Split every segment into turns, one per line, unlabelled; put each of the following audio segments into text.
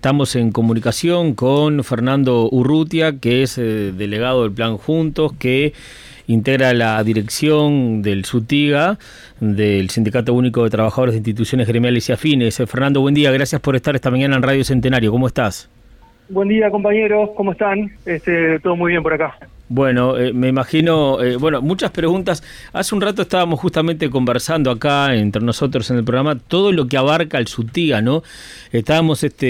Estamos en comunicación con Fernando Urrutia, que es eh, delegado del Plan Juntos, que integra la dirección del SUTIGA, del Sindicato Único de Trabajadores de Instituciones Gremiales y Afines. Eh, Fernando, buen día, gracias por estar esta mañana en Radio Centenario. ¿Cómo estás?
Buen día, compañeros, ¿cómo están? Este, todo muy bien por acá.
Bueno, eh, me imagino, eh, bueno, muchas preguntas. Hace un rato estábamos justamente conversando acá entre nosotros en el programa todo lo que abarca el SUTIGA, ¿no? Estábamos este,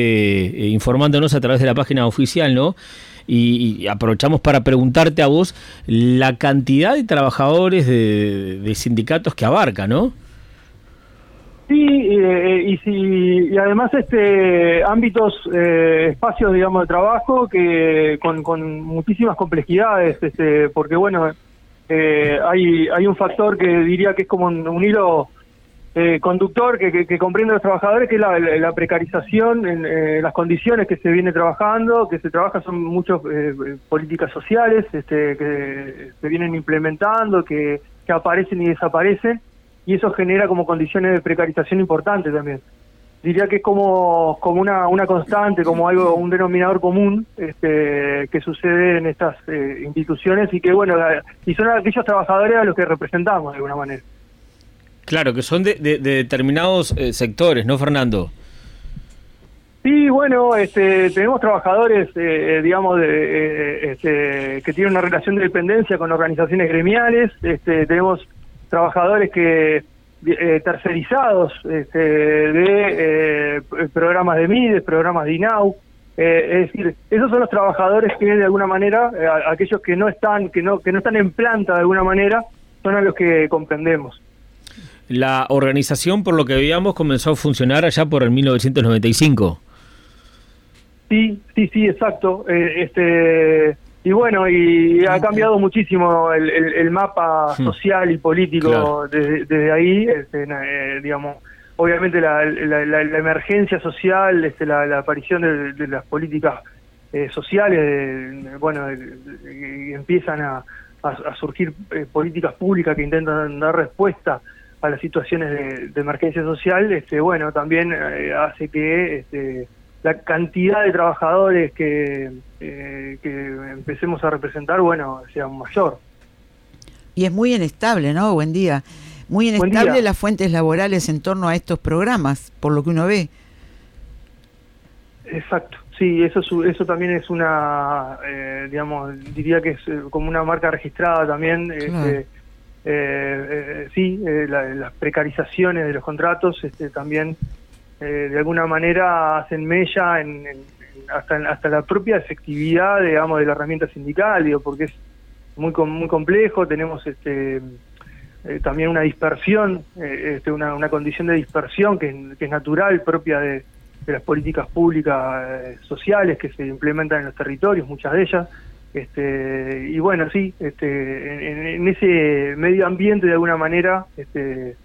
eh, informándonos a través de la página oficial, ¿no? Y, aprovechamos para preguntarte a vos la cantidad de trabajadores de, de sindicatos que abarca, ¿no?
Sí, eh, y, si, y además este ámbitos, eh, espacios, digamos, de trabajo que con, con muchísimas complejidades, este, porque bueno, eh, hay, hay un factor que diría que es como un, hilo eh, conductor que, que, comprende a los trabajadores, que es la, precarización en las condiciones que se viene trabajando, que se trabaja son muchas políticas sociales este, que se vienen implementando, que, que aparecen y desaparecen y eso genera como condiciones de precarización importantes también. Diría que es como, como una, una constante, como algo, un denominador común este, que sucede en estas eh, instituciones y que, bueno, y son aquellos trabajadores a los que representamos de alguna manera.
Claro, que son de, determinados eh, sectores, ¿no, Fernando?
Sí, bueno, este, tenemos trabajadores, eh, digamos, de, este, que tienen una relación de dependencia con organizaciones gremiales, este, tenemos trabajadores que eh, tercerizados este, de eh, programas de MIDES, programas de INAU, eh, es decir, esos son los trabajadores que de alguna manera, aquellos que no están, que no, que no están en planta de alguna manera, son a los que comprendemos.
La organización, por lo que veíamos, comenzó a funcionar allá por el 1995.
Sí, sí, sí, exacto. este y bueno, y ha cambiado muchísimo el, mapa hmm. social y político desde, ahí, este, eh, digamos, obviamente la, emergencia social, este, la, aparición de, las políticas eh, sociales, bueno, empiezan a, surgir eh, políticas públicas que intentan dar respuesta a las situaciones de, emergencia social, este, bueno, también hace que este, la cantidad de trabajadores que, eh, que empecemos a representar, bueno, sea mayor.
Y es muy inestable, ¿no? Buen día. Muy inestable las fuentes laborales en torno a estos programas, por lo que uno ve.
Exacto, sí, eso eso también es una, eh, digamos, diría que es eh, como una marca registrada también. Este, sí, las precarizaciones de los contratos este, también eh, de alguna manera hacen mella en, hasta, hasta la propia efectividad, digamos, de la herramienta sindical, digo, porque es muy muy complejo, tenemos este eh, también una dispersión, eh, este, una, una condición de dispersión que, es natural, propia de, las políticas públicas sociales que se implementan en los territorios, muchas de ellas. Este, y bueno, sí, este, en, ese medio ambiente de alguna manera este,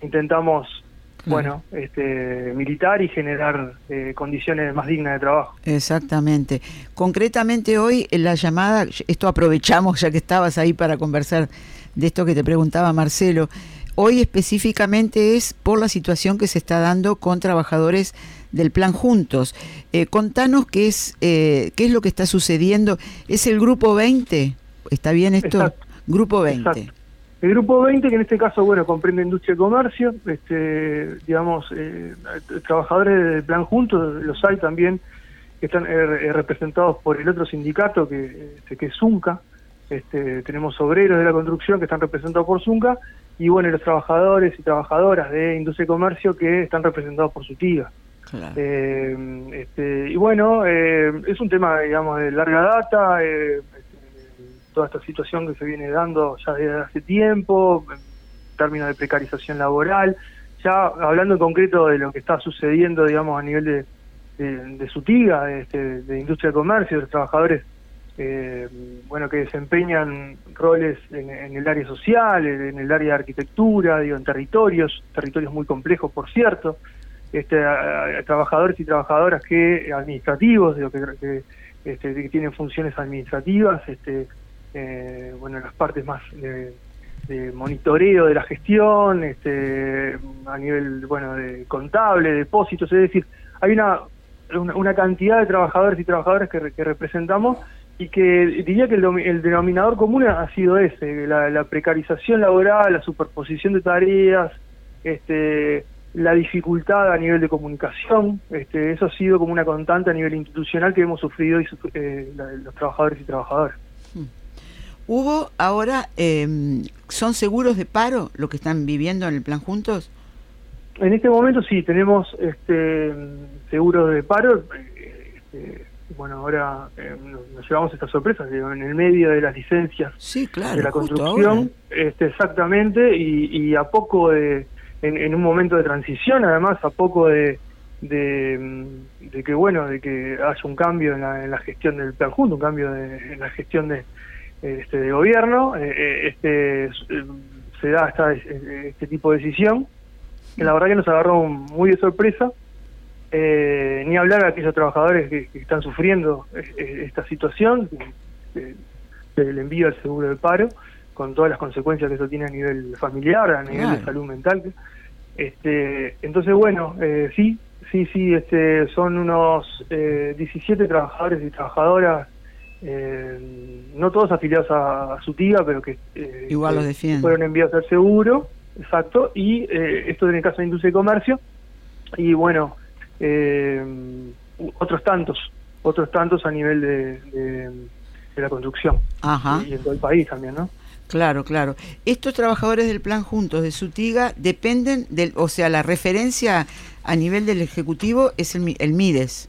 intentamos bueno, este, militar y generar eh, condiciones más dignas de trabajo.
Exactamente. Concretamente hoy en la llamada, esto aprovechamos ya que estabas ahí para conversar de esto que te preguntaba Marcelo, hoy específicamente es por la situación que se está dando con trabajadores del plan Juntos. Eh, contanos qué es, eh, qué es lo que está sucediendo. ¿Es el grupo 20? ¿Está bien esto? Grupo 20.
El grupo 20, que en este caso, bueno, comprende industria y comercio, este, digamos, eh, trabajadores del plan juntos, los hay también que están eh, eh, representados por el otro sindicato que, este, que es Zunca, este, tenemos obreros de la construcción que están representados por Zunca, y bueno, los trabajadores y trabajadoras de industria y comercio que están representados por Sutiga. este, y bueno, es un tema, digamos, de larga data, toda esta situación que se viene dando ya desde hace tiempo, en términos de precarización laboral, ya hablando en concreto de lo que está sucediendo, digamos, a nivel de, de, Sutiga, de, este, de industria de comercio, de los trabajadores eh, bueno, que desempeñan roles en, el área social, en el área de arquitectura, digo, en territorios, territorios muy complejos, por cierto, este, trabajadores y trabajadoras que administrativos, digo, que, este, que tienen funciones administrativas, este, eh, bueno, las partes más de, monitoreo de la gestión, este, a nivel, bueno, de contable, depósitos, es decir, hay una una, cantidad de trabajadores y trabajadoras que, representamos y que diría que el, denominador común ha sido ese, la, precarización laboral, la superposición de tareas, este, la dificultad a nivel de comunicación, este, eso ha sido como una constante a nivel institucional que hemos sufrido eh, los trabajadores y trabajadoras.
Hubo ahora, em, ¿son seguros de paro lo que están viviendo en el plan juntos?
En este momento sí, tenemos este, seguros de paro. Este, bueno, ahora eh, nos llevamos estas sorpresas en el medio de las licencias de la construcción, este, exactamente, y, a poco de, en, un momento de transición, además, a poco de, de, que bueno, de que haya un cambio en la, gestión del plan junto, un cambio en la gestión de, este, de gobierno, eh, eh, este se da esta, este tipo de decisión la verdad que nos agarró muy de sorpresa. Eh, ni hablar a aquellos trabajadores que, están sufriendo eh, eh, esta situación del envío al seguro de paro, con todas las consecuencias que eso tiene a nivel familiar, a nivel de salud mental. Este, entonces, bueno, sí, sí, sí, este, son unos 17 trabajadores y trabajadoras, no todos afiliados a, su tía, pero que
igual los defienden.
fueron enviados al seguro exacto, y eh, esto en el caso de industria y comercio, y bueno, eh, otros tantos, otros tantos a nivel de, de, la construcción, y en todo el país también, ¿no?
Claro, claro. Estos trabajadores del plan juntos de Sutiga dependen del, o sea, la referencia a nivel del ejecutivo es el, el MIDES.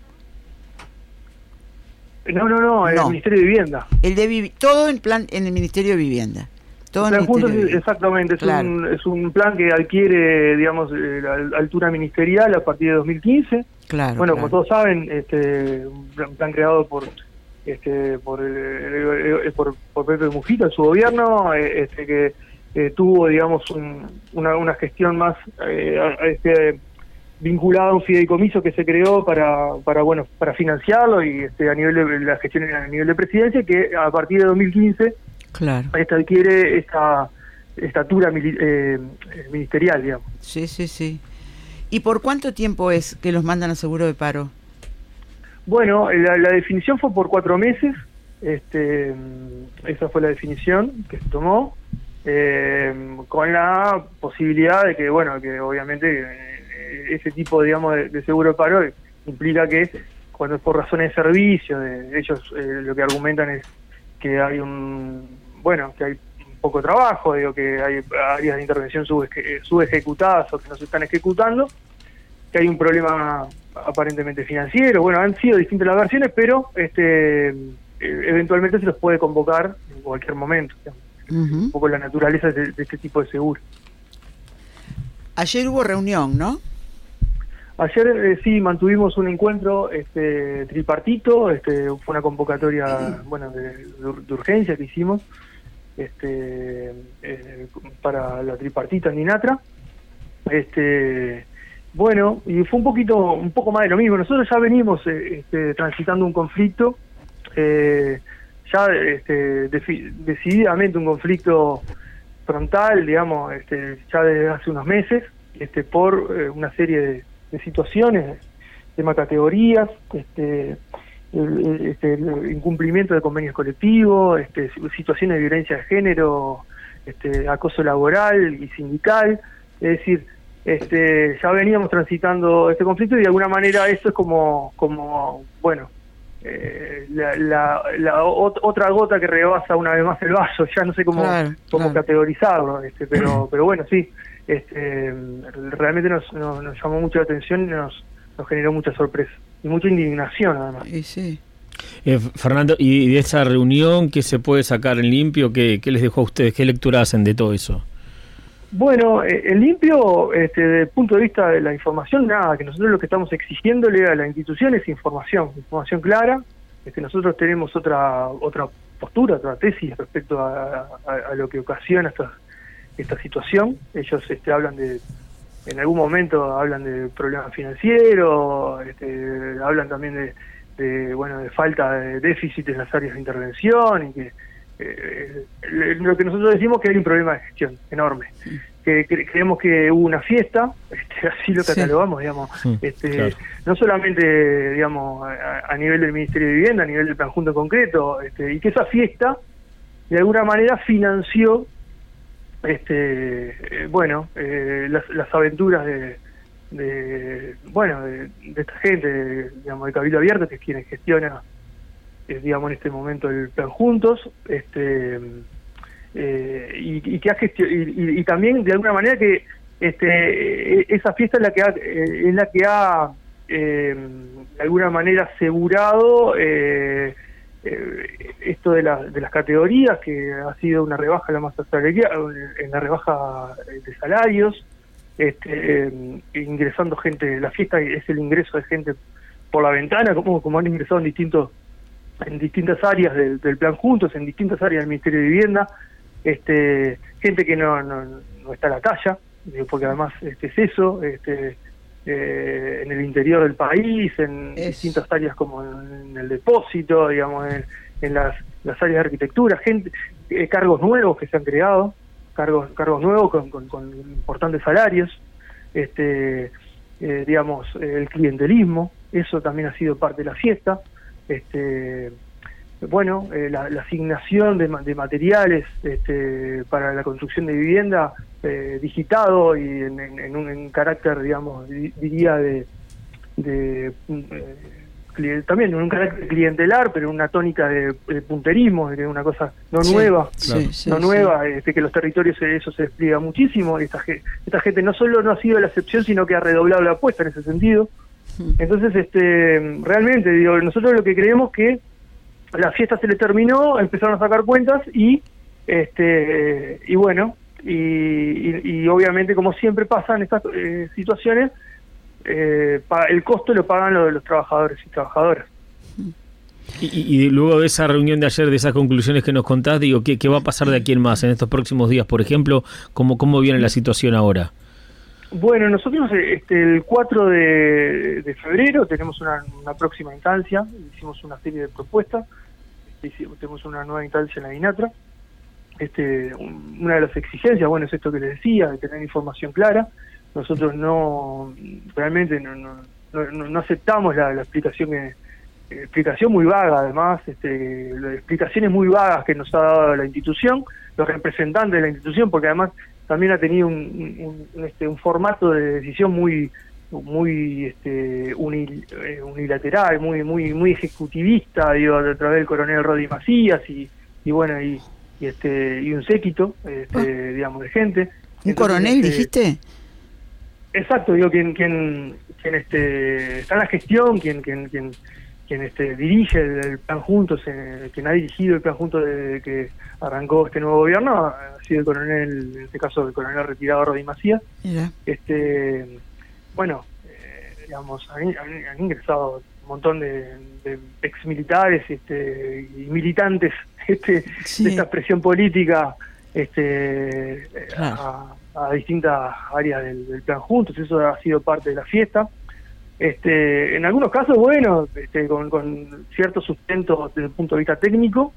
No, no, no, el Ministerio de Vivienda.
El de todo en plan en el Ministerio de Vivienda.
Todo exactamente, es, un, es un plan que adquiere, digamos, eh, la altura ministerial a partir de 2015.
Claro,
bueno, como todos saben, este un plan creado por este por el, por, por, Pepe Mujita, su gobierno, eh, este que tuvo, digamos, una, una gestión más este, vinculada a un fideicomiso que se creó para, para bueno para financiarlo y este, a nivel de la gestión a nivel de presidencia que a partir de 2015
Claro.
Esta adquiere esta estatura eh, ministerial, digamos.
Sí, sí, sí. ¿Y por cuánto tiempo es que los mandan a seguro de paro?
Bueno, la, definición fue por cuatro meses. Este, esa fue la definición que se tomó, eh, con la posibilidad de que, bueno, que obviamente eh, ese tipo, digamos, de, seguro de paro implica que cuando es por razones de servicio, de, ellos lo que argumentan es que hay un bueno que hay poco trabajo, digo que hay áreas de intervención subejecutadas o que no se están ejecutando, que hay un problema aparentemente financiero, bueno, han sido distintas las versiones, pero este eventualmente se los puede convocar en cualquier momento, un poco la naturaleza de, este tipo de seguro.
Ayer hubo reunión, ¿no?
Ayer eh, sí mantuvimos un encuentro este, tripartito, este, fue una convocatoria bueno de, urgencia que hicimos este, eh, para la tripartita en Inatra. Este, bueno, y fue un poquito, un poco más de lo mismo. Nosotros ya venimos eh, este, transitando un conflicto, ya este, decididamente un conflicto frontal, digamos, este, ya desde hace unos meses, este, por una serie de de situaciones, de categorías, este, el, este, el incumplimiento de convenios colectivos, este, situaciones de violencia de género, este, acoso laboral y sindical, es decir, este, ya veníamos transitando este conflicto y de alguna manera esto es como, como bueno, eh, la, la, otra gota que rebasa una vez más el vaso, ya no sé cómo, cómo categorizarlo, este, pero, pero bueno, sí, este, realmente nos, nos, llamó mucho la atención y nos, nos generó mucha sorpresa y mucha indignación además.
sí.
Eh, Fernando, ¿y de esa reunión qué se puede sacar en limpio? ¿Qué, les dejó a ustedes? ¿Qué lectura hacen de todo eso?
Bueno, eh, en limpio, este, desde el punto de vista de la información, nada, que nosotros lo que estamos exigiéndole a la institución es información, información clara, este, nosotros tenemos otra otra postura, otra tesis respecto a, a lo que ocasiona estas esta situación. Ellos este, hablan de, en algún momento hablan de problemas financieros, este, hablan también de, bueno, de falta de déficit en las áreas de intervención y que eh, lo que nosotros decimos que hay un problema de gestión enorme, que creemos que hubo una fiesta, este, así lo catalogamos, digamos, este, no solamente, digamos, a, nivel del Ministerio de Vivienda, a nivel del conjunto concreto, este, y que esa fiesta, de alguna manera, financió, este, eh, bueno, eh, las, aventuras de, de bueno, de, esta gente, digamos, de Cabildo Abierto, que es quien gestiona, eh, digamos, en este momento el plan Juntos, este eh, y, que ha y, también de alguna manera que este, esa fiesta es la que ha, eh, es la que ha eh, de alguna manera asegurado esto de, de las categorías que ha sido una rebaja la masa salarial en la rebaja de salarios este, ingresando gente la fiesta es el ingreso de gente por la ventana como como han ingresado en distintos en distintas áreas del, del plan juntos en distintas áreas del Ministerio de Vivienda este, gente que no, no, no está a la talla, porque además este, es eso, este, eh, en el interior del país, en distintas áreas como en, el depósito, digamos, en, las, las, áreas de arquitectura, gente, eh, cargos nuevos que se han creado, cargos, cargos nuevos con, con, importantes salarios, este, eh, digamos, el clientelismo, eso también ha sido parte de la fiesta, este, bueno, eh, la, asignación de, materiales este, para la construcción de vivienda eh, digitado y en, un carácter, digamos, diría de, de eh, también en un carácter clientelar, pero una tónica de, punterismo, de una cosa no nueva, no nueva, este, que los territorios eso se despliega muchísimo. Esta, esta gente no solo no ha sido la excepción, sino que ha redoblado la apuesta en ese sentido. Entonces, este, realmente, digo, nosotros lo que creemos que la fiesta se le terminó, empezaron a sacar cuentas y este y bueno, y, obviamente como siempre pasa en estas eh, situaciones, eh, el costo lo pagan los, los trabajadores y trabajadoras.
Y, luego de esa reunión de ayer, de esas conclusiones que nos contás, digo, ¿qué, qué va a pasar de aquí en más en estos próximos días? Por ejemplo, ¿cómo, cómo viene la situación ahora?
Bueno, nosotros este, el 4 de, febrero tenemos una, próxima instancia, hicimos una serie de propuestas, este, tenemos una nueva instancia en la INATRA. Este, una de las exigencias, bueno, es esto que les decía, de tener información clara. Nosotros no, realmente no, no, aceptamos la, explicación que, explicación muy vaga además, este, explicaciones muy vagas que nos ha dado la institución, los representantes de la institución, porque además también ha tenido un, este, un formato de decisión muy muy este, eh, unilateral, muy muy muy ejecutivista, digo, a través del coronel Rodi Macías y, y bueno, y, y, este y un séquito, este, ah. digamos, de gente.
¿Un coronel este, dijiste?
Exacto, digo, quien, quien, quien este, está en la gestión, quien, quien, quien, quien este, dirige el, plan Juntos, eh, quien ha dirigido el plan Juntos desde que arrancó este nuevo gobierno, ha sido el coronel, en este caso el coronel retirado Rodi Macías. Este, bueno, eh, digamos, han, ingresado montón de, de ex militares este, y militantes este, de esta expresión política este, a, distintas áreas del, del plan Juntos, eso ha sido parte de la fiesta. Este, en algunos casos, bueno, este, con, cierto sustento desde el punto de vista técnico,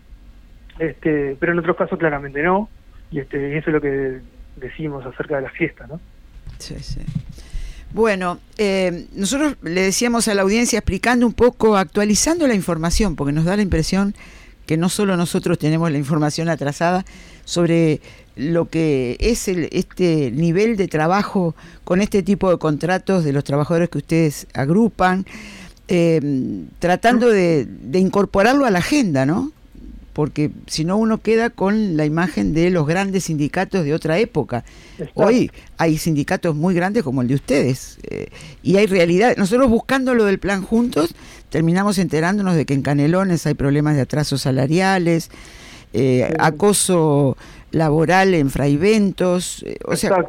este, pero en otros casos claramente no, y este, eso es lo que decimos acerca de la fiesta, ¿no?
Sí, sí. Bueno, eh, nosotros le decíamos a la audiencia explicando un poco, actualizando la información, porque nos da la impresión que no solo nosotros tenemos la información atrasada sobre lo que es el, este nivel de trabajo con este tipo de contratos de los trabajadores que ustedes agrupan, eh, tratando de, incorporarlo a la agenda, ¿no? Porque si no uno queda con la imagen de los grandes sindicatos de otra época. Hoy hay sindicatos muy grandes como el de ustedes eh, y hay realidad. Nosotros buscando lo del plan juntos terminamos enterándonos de que en Canelones hay problemas de atrasos salariales, eh, acoso laboral en fraiventos, eh, o sea,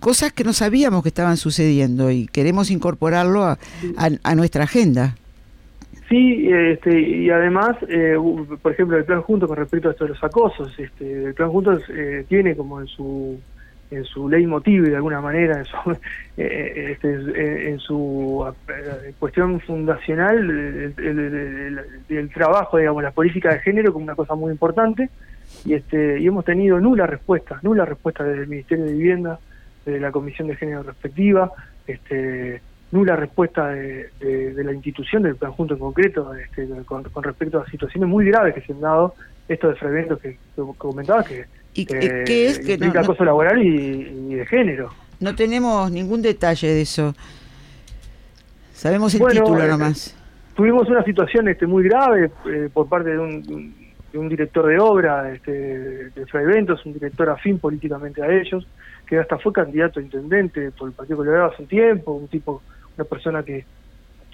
cosas que no sabíamos que estaban sucediendo y queremos incorporarlo a, a, nuestra agenda.
Sí, este, y además, eh, por ejemplo, el plan junto con respecto a esto de los acosos, este, el plan juntos eh, tiene como en su en su leitmotiv de alguna manera, en su, este, en su cuestión fundacional, el, el, trabajo, digamos, la política de género como una cosa muy importante, y este y hemos tenido nula respuesta, nula respuesta desde el Ministerio de Vivienda, desde la Comisión de Género Respectiva, este nula respuesta de, la institución, del conjunto en concreto, este, con, respecto a situaciones muy graves que se han dado, esto de freventos que, que comentabas, que,
¿Y, ¿qué es que
implica acoso laboral y, de género.
No tenemos ningún detalle de eso. Sabemos el título eh, nomás.
tuvimos una situación este, muy grave eh, por parte de un, de un, director de obra este, de Freventos, un director afín políticamente a ellos, que hasta fue candidato a intendente por el Partido Colorado hace un tiempo, un tipo una persona que,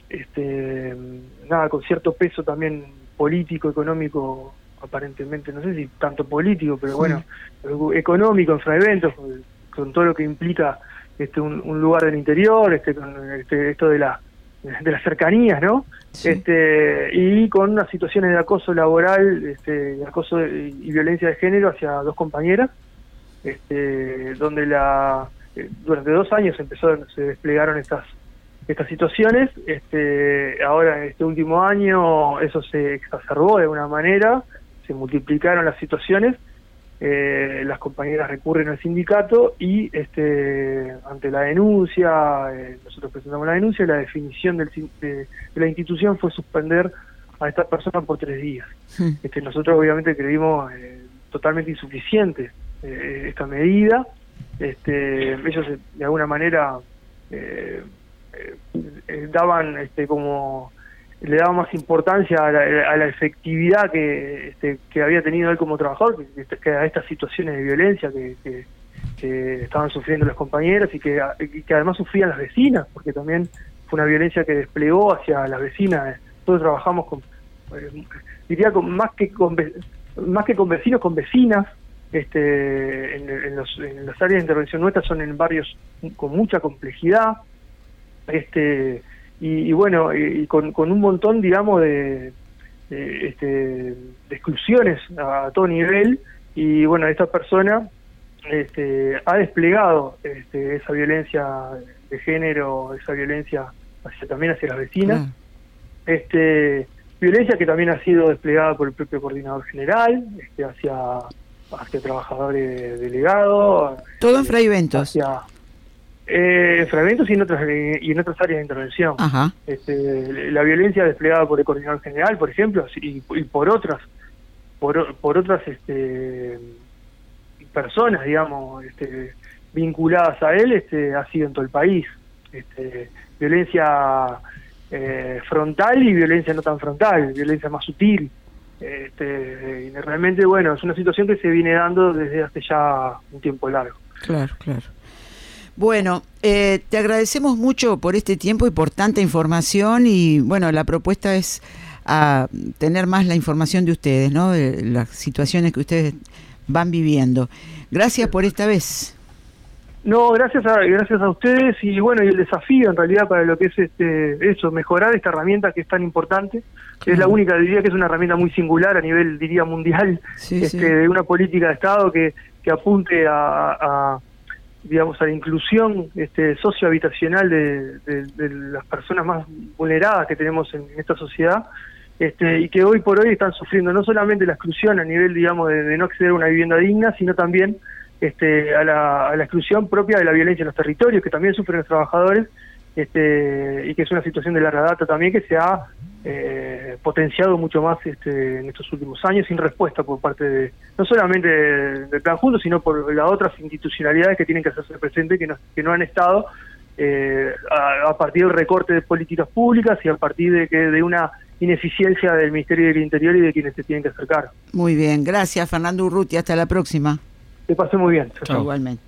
este, nada, con cierto peso también político, económico, aparentemente, no sé si tanto político, pero bueno, económico en Fraeventos, con todo lo que implica este un, lugar del interior, este, con este, esto de la de las cercanías, ¿no? Este, y con unas situaciones de acoso laboral, este, de acoso y, violencia de género hacia dos compañeras, este, donde la eh, durante dos años empezó se desplegaron estas estas situaciones. Este, ahora en este último año eso se exacerbó de alguna manera, se multiplicaron las situaciones, eh, las compañeras recurren al sindicato y este, ante la denuncia, eh, nosotros presentamos la denuncia, la definición del, de, la institución fue suspender a esta persona por tres días. Hmm. Este, nosotros obviamente creímos eh, totalmente insuficiente esta medida. Este, ellos de alguna manera eh, eh, daban este, como le daban más importancia a la, efectividad que, este, que había tenido él como trabajador que, a estas situaciones de violencia que, que, estaban sufriendo las compañeras y que, además sufrían las vecinas porque también fue una violencia que desplegó hacia las vecinas. Todos trabajamos con eh, diría con, más que con más que con vecinos con vecinas este en, los, en las áreas de intervención nuestras son en barrios con mucha complejidad este y, bueno y, con, un montón digamos de, este, de exclusiones a, todo nivel y bueno esta persona este, ha desplegado este, esa violencia de género esa violencia hacia también hacia las vecinas este violencia que también ha sido desplegada por el propio coordinador general este, hacia hacia trabajadores delegados
todo en Fray
hacia eh, fragmentos y en otras y en otras áreas de intervención. Este, la violencia desplegada por el coordinador general, por ejemplo, y, por otras por, por otras este, personas, digamos, este, vinculadas a él, este, ha sido en todo el país. Este, violencia eh, frontal y violencia no tan frontal, violencia más sutil. Este, y realmente, bueno, es una situación que se viene dando desde hace ya un tiempo largo.
Claro, claro. Bueno, eh, te agradecemos mucho por este tiempo y por tanta información y bueno, la propuesta es a tener más la información de ustedes, ¿no? De las situaciones que ustedes van viviendo. Gracias por esta vez.
No, gracias a, gracias a ustedes y bueno, y el desafío en realidad para lo que es este eso, mejorar esta herramienta que es tan importante, es la única, diría que es una herramienta muy singular a nivel, diría, mundial, este, de una política de Estado que, que apunte a digamos, a la inclusión este, sociohabitacional de, de, las personas más vulneradas que tenemos en, esta sociedad este, y que hoy por hoy están sufriendo no solamente la exclusión a nivel, digamos, de, no acceder a una vivienda digna, sino también este, a, la, a la exclusión propia de la violencia en los territorios, que también sufren los trabajadores este, y que es una situación de larga data también que se ha eh, potenciado mucho más este, en estos últimos años sin respuesta por parte de no solamente del plan junto sino por las otras institucionalidades que tienen que hacerse presente que no, que no han estado eh, a, partir del recorte de políticas públicas y a partir de que de una ineficiencia del Ministerio del Interior y de quienes se tienen que acercar.
Muy bien, gracias Fernando Urruti, hasta la próxima.
Que pase muy bien.
Igualmente.